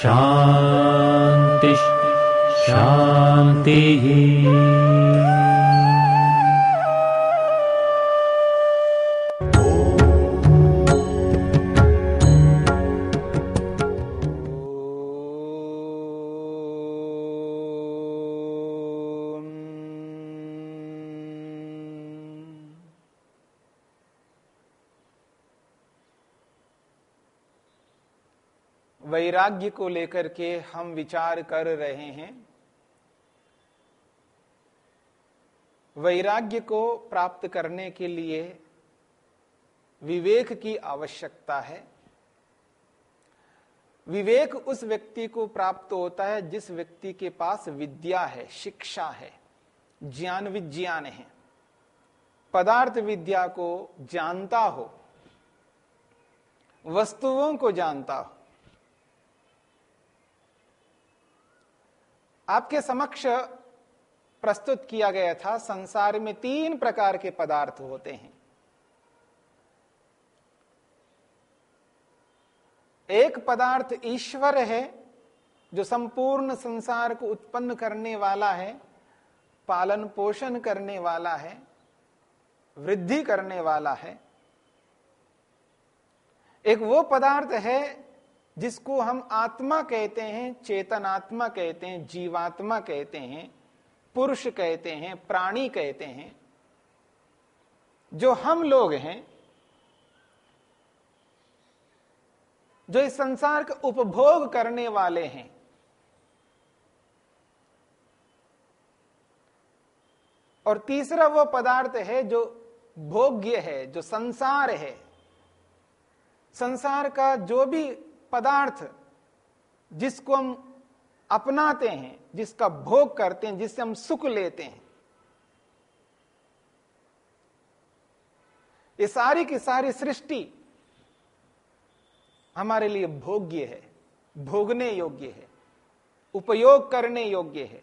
शान्तिः शान्तिः वैराग्य को लेकर के हम विचार कर रहे हैं। वैराग्य को प्राप्त करने के लिए विवेक की आवश्यकता है। विवेक उस व्यक्ति को प्राप्त होता है जिस व्यक्ति के पास विद्या है, शिक्षा है, ज्ञान विज्ञान है। पदार्थ विद्या को जानता हो, वस्तुओं को जानता हो आपके समक्ष प्रस्तुत किया गया था, संसार में तीन प्रकार के पदार्थ होते हैं। एक पदार्थ ईश्वर है, जो संपूर्ण संसार को उत्पन्न करने वाला है, पालन पोषण करने वाला है, वृद्धि करने वाला है। एक वो पदार्थ है जिसको हम आत्मा कहते हैं, चेतनात्मा कहते हैं, जीवात्मा कहते हैं, पुरुष कहते हैं, प्राणी कहते हैं, जो हम लोग हैं, जो इस संसार का उपभोग करने वाले हैं, और तीसरा वो पदार्थ है जो भोग्य है, जो संसार है, संसार का जो भी पदार्थ जिसको हम अपनाते हैं, जिसका भोग करते हैं, जिससे हम सुख लेते हैं। ये सारी की सारी सृष्टि हमारे लिए भोग्य है, भोगने योग्य है, उपयोग करने योग्य है।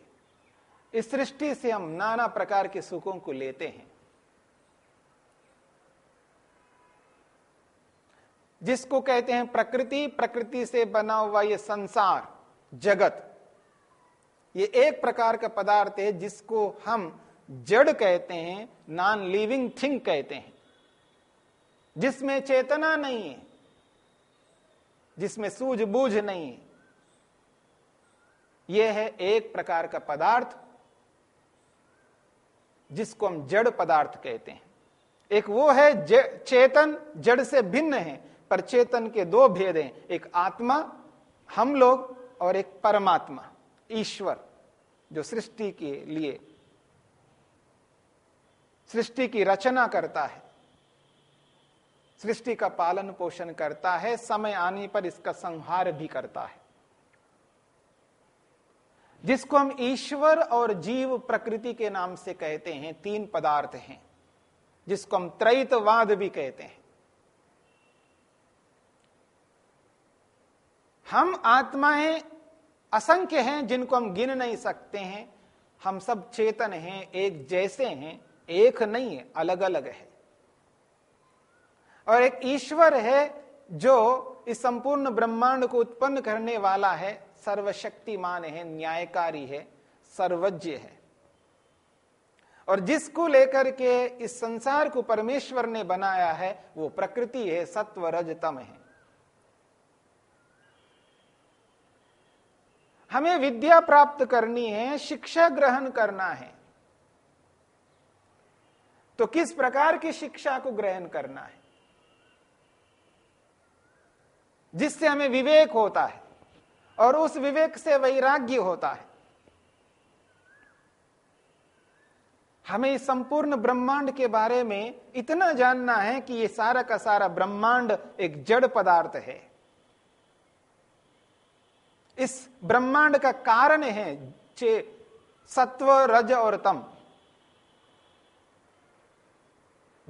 इस सृष्टि से हम नाना प्रकार के सुखों को लेते हैं। जिसको कहते हैं प्रकृति प्रकृति से बना हुआ ये संसार, जगत। ये एक प्रकार का पदार्थ है जिसको हम जड़ कहते हैं नॉन लिविंग थिंग कहते हैं। जिसमें चेतना नहीं है, जिसमें सूझबूझ नहीं है। यह है एक प्रकार का पदार्थ जिसको हम जड़ पदार्थ कहते हैं। एक वो है चेतन जड़ से भिन्न है। पर चेतन के दो भेद हैं, एक आत्मा, हम लोग, और एक परमात्मा, ईश्वर, जो सृष्टि के लिए, सृष्टि की रचना करता है। सृष्टि का पालन पोषण करता है, समय आने पर इसका संहार भी करता है। जिसको हम ईश्वर और जीव प्रकृति के नाम से कहते हैं, तीन पदार्थ हैं। जिसको हम त्रैतवाद भी कहते हैं। हम आत्माएँ असंख्य हैं जिनको हम गिन नहीं सकते हैं। हम सब चेतन हैं, एक जैसे हैं, एक नहीं है अलग अलग है। और एक ईश्वर है जो इस संपूर्ण ब्रह्मांड को उत्पन्न करने वाला है, सर्वशक्तिमान है, न्यायकारी है, सर्वज्ञ है। और जिसको लेकर के इस संसार को परमेश्वर ने बनाया है, वो प्रकृति है सत्व रजतम है। हमें विद्या प्राप्त करनी है, शिक्षा ग्रहण करना है। तो किस प्रकार की शिक्षा को ग्रहण करना है? जिससे हमें विवेक होता है, और उस विवेक से वैराग्य होता है। हमें इस संपूर्ण ब्रह्मांड के बारे में इतना जानना है कि ये सारा का सारा ब्रह्मांड एक जड़ पदार्थ है। इस ब्रह्मांड का कारण है चे सत्व, रज और तम।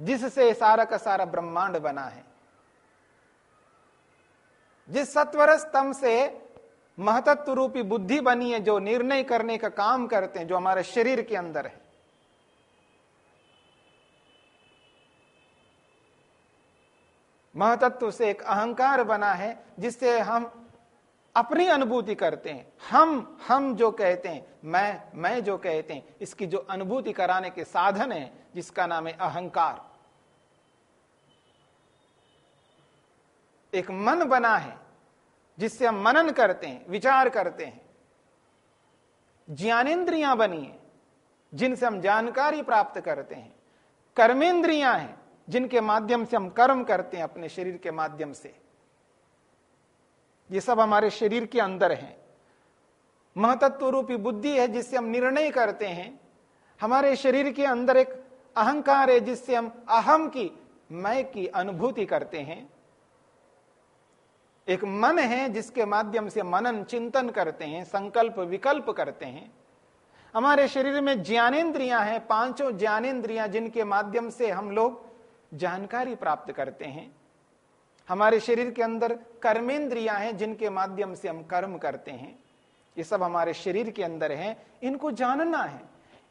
जिससे सारा का सारा ब्रह्मांड बना है। जिस सत्वरस तम से महतत्व रूपी बुद्धि बनी है, जो निर्णय करने का काम करते हैं, जो हमारे शरीर के अंदर है। महतत्व से एक अहंकार बना है, जिससे हम अपनी अनुभूति करते हैं। हम हम जो कहते हैं, मैं मैं जो कहते हैं, इसकी जो अनुभूति कराने के साधन है, जिसका नाम है अहंकार। एक मन बना है, जिससे हम मनन करते हैं, विचार करते हैं। ज्ञानेन्द्रियाँ बनी है, जिनसे हम जानकारी प्राप्त करते हैं। कर्मेंद्रियाँ हैं, जिनके माध्यम से हम कर्म करते हैं अपने शरीर के माध्यम से। ये सब हमारे शरीर के अंदर है। महतत्व रूपी बुद्धि है जिससे हम निर्णय करते हैं। हमारे शरीर के अंदर एक अहंकार है जिससे हम अहम की, मैं की अनुभूति करते हैं। एक मन है जिसके माध्यम से मनन, चिंतन करते हैं, संकल्प, विकल्प करते हैं। हमारे शरीर में ज्ञानेन्द्रियाँ हैं, पाँचों ज्ञानेन्द्रियाँ जिनके माध्यम से हम लोग जानकारी प्राप्त करते हैं। हमारे शरीर के अंदर कर्मेंद्रियाँ हैं जिनके माध्यम से हम कर्म करते हैं। ये सब हमारे शरीर के अंदर हैं। इनको जानना है।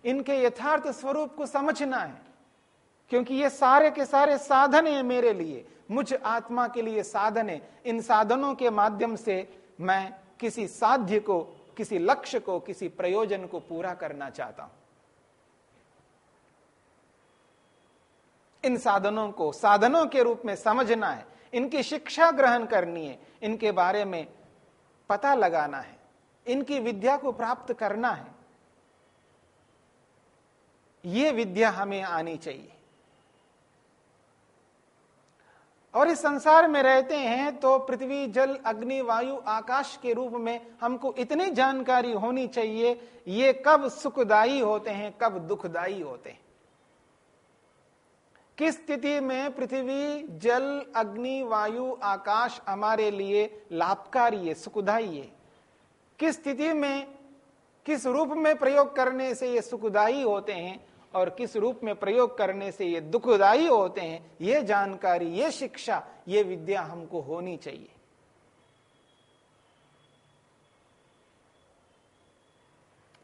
इनके यथार्थ स्वरूप को समझना है। क्योंकि ये सारे के सारे साधन है मेरे लिए। मुझ आत्मा के लिए साधन है। इन साधनों के माध्यम से मैं किसी साध्य को, किसी लक्ष्य को, किसी प्रयोजन को पूरा करना चाहता हूँ। इन साधनों को, साधनों के रूप में समझना है। इनकी शिक्षा ग्रहण करनी है, इनके बारे में पता लगाना है, इनकी विद्या को प्राप्त करना है। ये विद्या हमें आनी चाहिए। और इस संसार में रहते हैं तो पृथ्वी, जल, अग्नि, वायु, आकाश के रूप में हमको इतनी जानकारी होनी चाहिए, ये कब सुखदाई होते हैं, कब दुखदाई होते हैं। किस स्थिति में पृथ्वी, जल, अग्नि, वायु, आकाश हमारे लिए लाभकारी है सुखदाई है? किस स्थिति में, किस रूप में प्रयोग करने से ये सुखदाई होते हैं और किस रूप में प्रयोग करने से ये दुखदाई होते हैं, ये जानकारी, ये शिक्षा, ये विद्या हमको होनी चाहिए।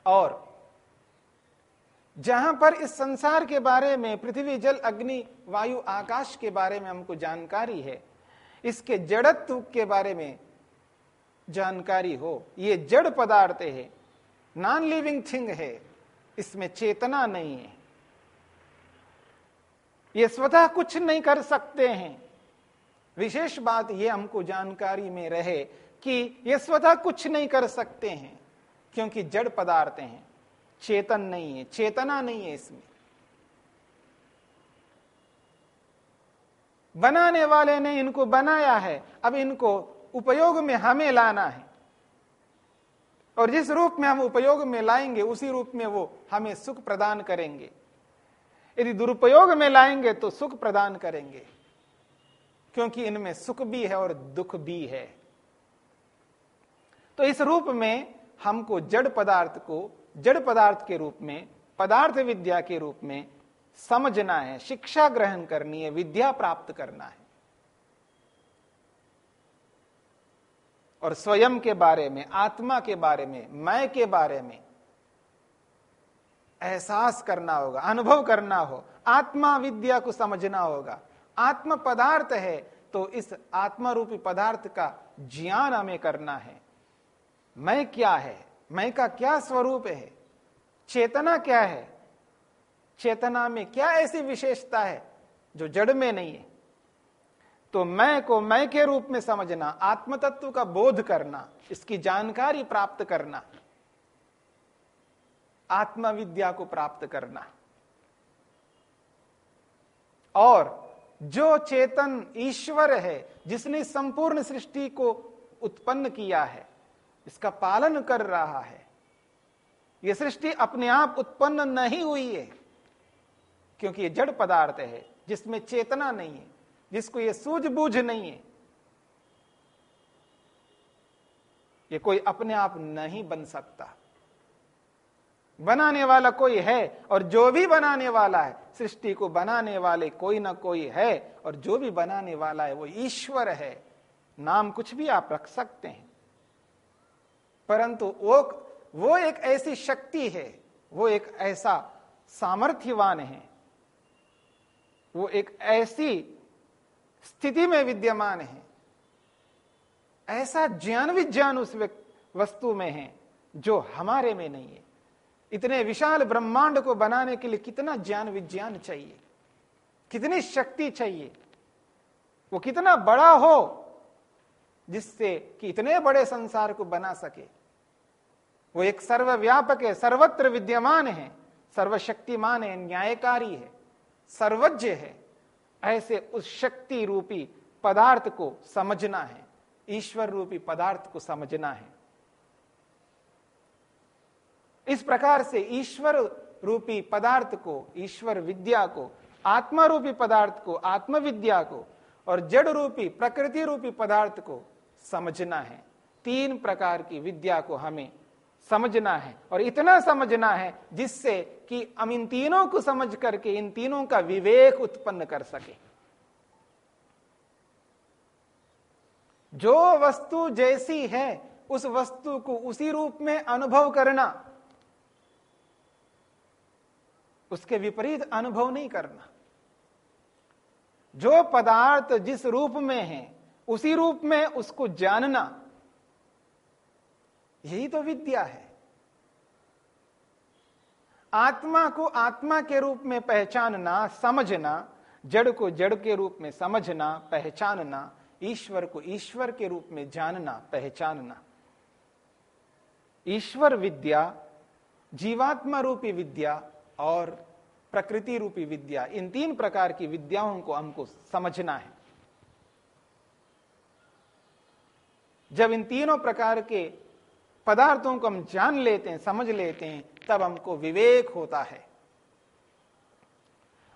और जहाँ पर इस संसार के बारे में, पृथ्वी, जल, अग्नि, वायु, आकाश के बारे में हमको जानकारी है। इसके जड़त्व के बारे में जानकारी हो। ये जड़ पदार्थ है। नॉन लिविंग थिंग है। इसमें चेतना नहीं है। ये स्वतः कुछ नहीं कर सकते हैं। विशेष बात ये हमको जानकारी में रहे कि ये स्वतः कुछ नहीं कर सकते हैं, क्योंकि जड़ पदार्थ हैं। चेतन नहीं है, चेतना नहीं है इसमें। बनाने वाले ने इनको बनाया है, अब इनको उपयोग में हमें लाना है। और जिस रूप में हम उपयोग में लाएँगे, उसी रूप में वो हमें सुख प्रदान करेंगे। यदि दुरुपयोग में लाएँगे तो सुख प्रदान करेंगे। क्योंकि इनमें सुख भी है और दुख भी है। तो इस रूप में हमको जड़ पदार्थ को जड़ पदार्थ के रूप में, पदार्थ विद्या के रूप में समझना है, शिक्षा ग्रहण करनी है, विद्या प्राप्त करना है। और स्वयं के बारे में, आत्मा के बारे में, मैं के बारे में एहसास करना होगा, अनुभव करना हो, आत्मा विद्या को समझना होगा। आत्म पदार्थ है तो इस आत्मा रूपी पदार्थ का ज्ञान हमें करना है। मैं क्या है? मैं का क्या स्वरूप है? चेतना क्या है? चेतना में क्या ऐसी विशेषता है जो जड़ में नहीं है? तो मैं को मैं के रूप में समझना आत्म तत्व का बोध करना, इसकी जानकारी प्राप्त करना, आत्मविद्या को प्राप्त करना। और जो चेतन ईश्वर है, जिसने संपूर्ण सृष्टि को उत्पन्न किया है इसका पालन कर रहा है। यह सृष्टि अपने आप उत्पन्न नहीं हुई है, क्योंकि ये जड़ पदार्थ है, जिसमें चेतना नहीं है, जिसको ये सूझबूझ नहीं है। ये कोई अपने आप नहीं बन सकता। बनाने वाला कोई है और जो भी बनाने वाला है, सृष्टि को बनाने वाले कोई ना कोई है, और जो भी बनाने वाला है, वो ईश्वर है। नाम कुछ भी आप रख सकते हैं। परंतु वो वो एक ऐसी शक्ति है, वो एक ऐसा सामर्थ्यवान है। वो एक ऐसी स्थिति में विद्यमान है। ऐसा ज्ञान विज्ञान उस वस्तु में है, जो हमारे में नहीं है। इतने विशाल ब्रह्मांड को बनाने के लिए कितना ज्ञान विज्ञान चाहिए? कितनी शक्ति चाहिए? वो कितना बड़ा हो जिससे कि इतने बड़े संसार को बना सके। वो एक सर्वव्यापक है, सर्वत्र विद्यमान है, सर्वशक्तिमान है, न्यायकारी है, सर्वज्ञ है। ऐसे उस शक्ति रूपी पदार्थ को समझना है, ईश्वर रूपी पदार्थ को समझना है। इस प्रकार से ईश्वर रूपी पदार्थ को, ईश्वर विद्या को, आत्मा रूपी पदार्थ को, आत्मविद्या को और जड़ रूपी, प्रकृति रूपी पदार्थ को समझना है। तीन प्रकार की विद्या को हमें समझना है और इतना समझना है जिससे कि हम इन तीनों को समझ करके इन तीनों का विवेक उत्पन्न कर सके। जो वस्तु जैसी है, उस वस्तु को उसी रूप में अनुभव करना, उसके विपरीत अनुभव नहीं करना। जो पदार्थ जिस रूप में है उसी रूप में उसको जानना, यही तो विद्या है। आत्मा को आत्मा के रूप में पहचानना, समझना, जड़ को जड़ के रूप में समझना, पहचानना, ईश्वर को ईश्वर के रूप में जानना, पहचानना। ईश्वर विद्या, जीवात्मा रूपी विद्या और प्रकृति रूपी विद्या, इन तीन प्रकार की विद्याओं को हमको समझना है। जब इन तीनों प्रकार के पदार्थों को हम जान लेते हैं, समझ लेते हैं, तब हमको विवेक होता है।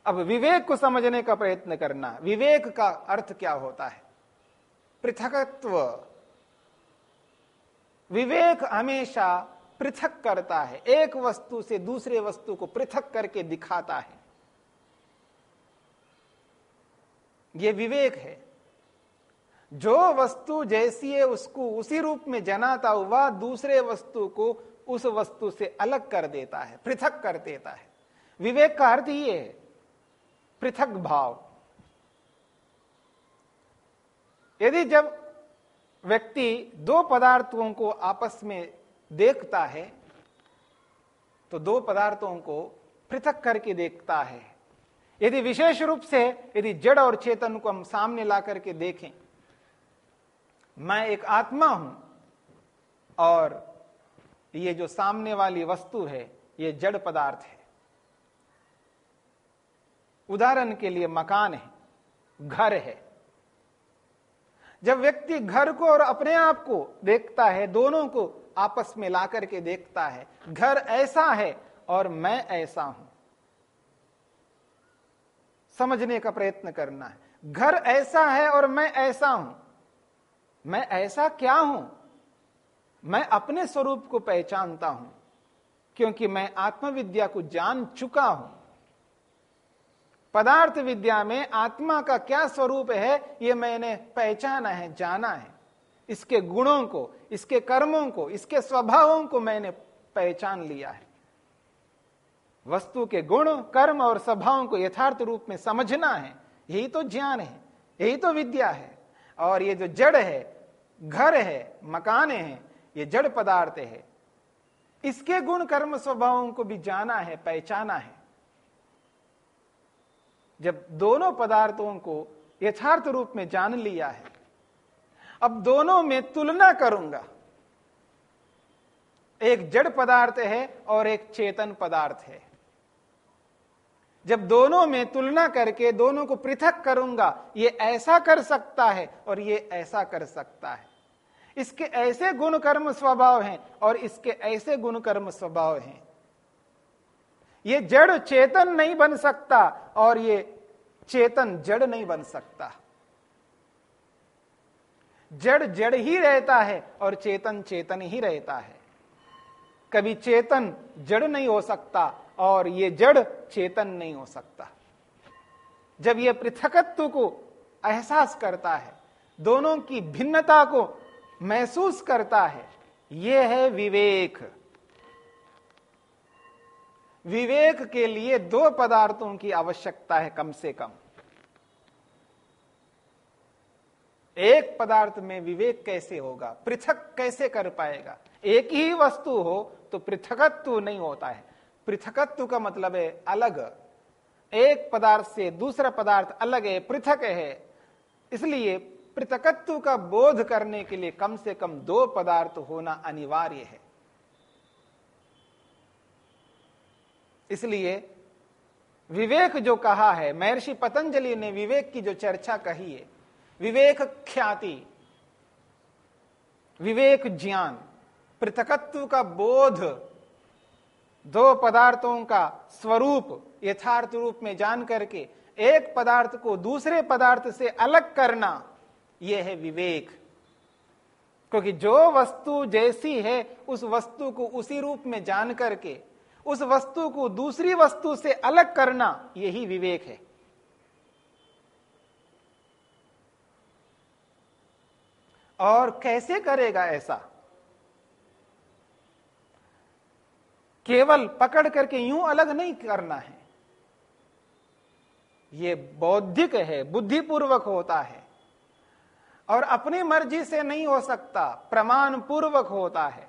अब विवेक को समझने का प्रयत्न करना, विवेक का अर्थ क्या होता है? पृथकत्व। विवेक हमेशा पृथक करता है, एक वस्तु से दूसरे वस्तु को पृथक करके दिखाता है। यह विवेक है। जो वस्तु जैसी है उसको उसी रूप में जनाता हुआ दूसरे वस्तु को उस वस्तु से अलग कर देता है, पृथक कर देता है। विवेक का अर्थ ही है, पृथक भाव। यदि जब व्यक्ति दो पदार्थों को आपस में देखता है तो दो पदार्थों को पृथक करके देखता है। यदि विशेष रूप से यदि जड़ और चेतन को हम सामने ला करके देखें मैं एक आत्मा हूँ। और ये जो सामने वाली वस्तु है, ये जड़ पदार्थ है। उदाहरण के लिए मकान है, घर है। जब व्यक्ति घर को और अपने आप को देखता है, दोनों को आपस में ला करके देखता है, घर ऐसा है और मैं ऐसा हूँ। समझने का प्रयत्न करना है। घर ऐसा है और मैं ऐसा हूँ। मैं ऐसा क्या हूँ? मैं अपने स्वरूप को पहचानता हूँ, क्योंकि मैं आत्मविद्या को जान चुका हूँ। पदार्थ विद्या में आत्मा का क्या स्वरूप है यह मैंने पहचाना है, जाना है। इसके गुणों को, इसके कर्मों को, इसके स्वभावों को मैंने पहचान लिया है। वस्तु के गुण, कर्म और स्वभावों को यथार्थ रूप में समझना है। यही तो ज्ञान है, यही तो विद्या है। और ये जो जड़ है, घर है, मकान है, ये जड़ पदार्थ है। इसके गुण कर्म स्वभावों को भी जाना है, पहचाना है। जब दोनों पदार्थों को यथार्थ रूप में जान लिया है, अब दोनों में तुलना करूँगा। एक जड़ पदार्थ है और एक चेतन पदार्थ है। जब दोनों में तुलना करके दोनों को पृथक करूँगा, ये ऐसा कर सकता है और ये ऐसा कर सकता है। इसके ऐसे गुण कर्म स्वभाव हैं और इसके ऐसे गुण कर्म स्वभाव हैं। ये जड़ चेतन नहीं बन सकता और ये चेतन जड़ नहीं बन सकता। जड़ जड़ ही रहता है और चेतन चेतन ही रहता है। कभी चेतन जड़ नहीं हो सकता और ये जड़ चेतन नहीं हो सकता। जब ये पृथकत्व को एहसास करता है, दोनों की भिन्नता को महसूस करता है यह है विवेक। विवेक के लिए दो पदार्थों की आवश्यकता है कम से कम। एक पदार्थ में विवेक कैसे होगा? पृथक कैसे कर पाएगा? एक ही वस्तु हो तो पृथकत्व नहीं होता है। पृथकत्व का मतलब है अलग। एक पदार्थ से दूसरा पदार्थ अलग है, पृथक है। इसलिए पृथकत्व का बोध करने के लिए कम से कम दो पदार्थ होना अनिवार्य है। इसलिए विवेक जो कहा है, महर्षि पतंजलि ने विवेक की जो चर्चा कही है, विवेक ख्याति, विवेक ज्ञान, पृथकत्व का बोध दो पदार्थों का स्वरूप यथार्थ रूप में जान करके एक पदार्थ को दूसरे पदार्थ से अलग करना, यह है विवेक। क्योंकि जो वस्तु जैसी है, उस वस्तु को उसी रूप में जान करके, उस वस्तु को दूसरी वस्तु से अलग करना, यही विवेक है। और कैसे करेगा ऐसा? केवल पकड़ करके यूँ अलग नहीं करना है। ये बौद्धिक है, बुद्धिपूर्वक होता है। और अपनी मर्ज़ी से नहीं हो सकता प्रमाण पूर्वक होता है।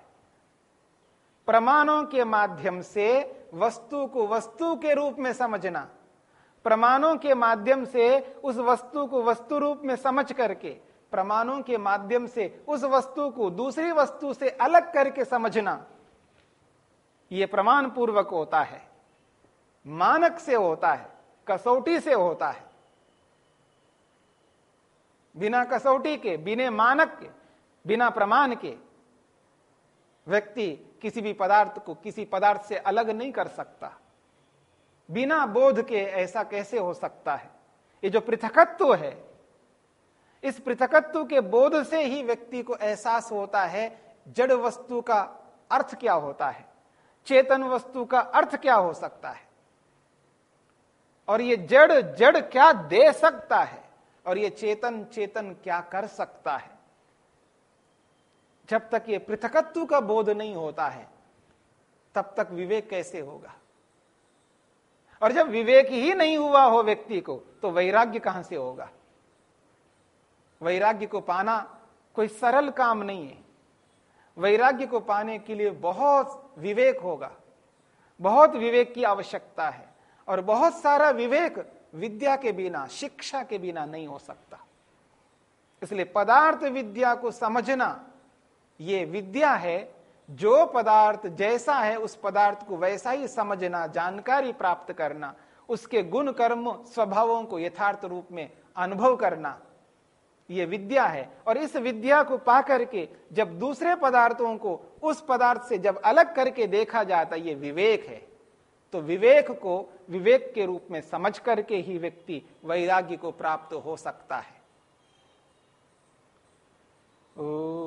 प्रमाणों के माध्यम से वस्तु को वस्तु के रूप में समझना, प्रमाणों के माध्यम से उस वस्तु को वस्तु रूप में समझ करके, प्रमाणों के माध्यम से उस वस्तु को दूसरी वस्तु से अलग करके समझना। यह प्रमाण पूर्वक होता है। मानक से होता है, कसौटी से होता है। बिना कसौटी के, बिना मानक के, बिना प्रमाण के व्यक्ति किसी भी पदार्थ को किसी पदार्थ से अलग नहीं कर सकता। बिना बोध के ऐसा कैसे हो सकता है? ये जो पृथकत्व है, इस पृथकत्व के बोध से ही व्यक्ति को एहसास होता है, जड़ वस्तु का अर्थ क्या होता है? चेतन वस्तु का अर्थ क्या हो सकता है? और ये जड़ जड़ क्या दे सकता है? और ये चेतन चेतन क्या कर सकता है? जब तक ये पृथकत्व का बोध नहीं होता है, तब तक विवेक कैसे होगा? और जब विवेक ही नहीं हुआ हो व्यक्ति को तो वैराग्य कहाँ से होगा? वैराग्य को पाना कोई सरल काम नहीं है। वैराग्य को पाने के लिए बहुत विवेक होगा। बहुत विवेक की आवश्यकता है और बहुत सारा विवेक विद्या के बिना, शिक्षा के बिना नहीं हो सकता। इसलिए पदार्थ विद्या को समझना यह विद्या है। जो पदार्थ जैसा है, उस पदार्थ को वैसा ही समझना, जानकारी प्राप्त करना, उसके गुण कर्म, स्वभावों को यथार्थ रूप में अनुभव करना यह विद्या है। और इस विद्या को पा करके जब दूसरे पदार्थों को उस पदार्थ से जब अलग करके देखा जाता यह विवेक है। तो विवेक को विवेक के रूप में समझ करके ही व्यक्ति वैराग्य को प्राप्त हो सकता है। ओ